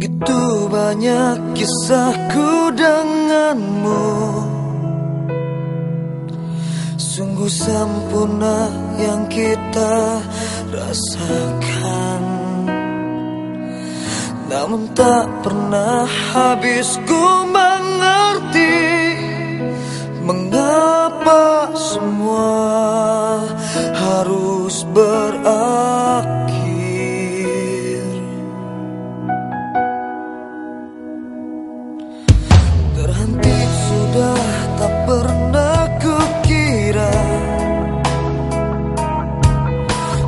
Begitu banyak kisahku denganmu. Sungguh sempurna yang kita rasakan. Namun tak pernah habis ku mengerti Mengapa semua harus berakhir Terhenti sudah tak pernah kukira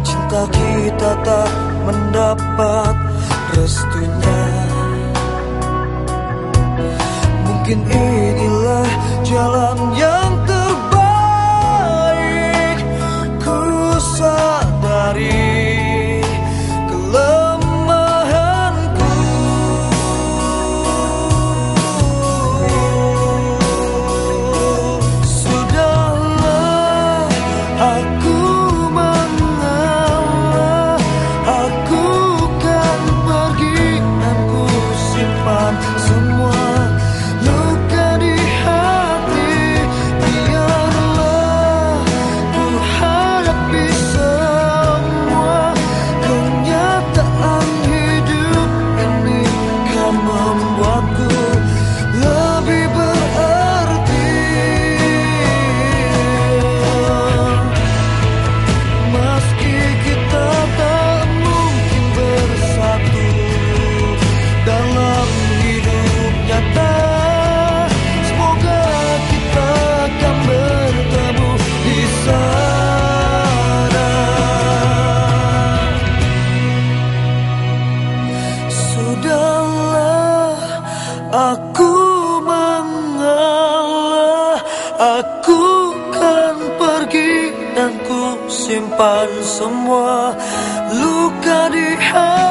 Cinta kita tak mendapat restunya. Mungkin inilah jalan Aku kan pergi dan ku simpan semua luka di hati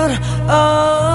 out of oh.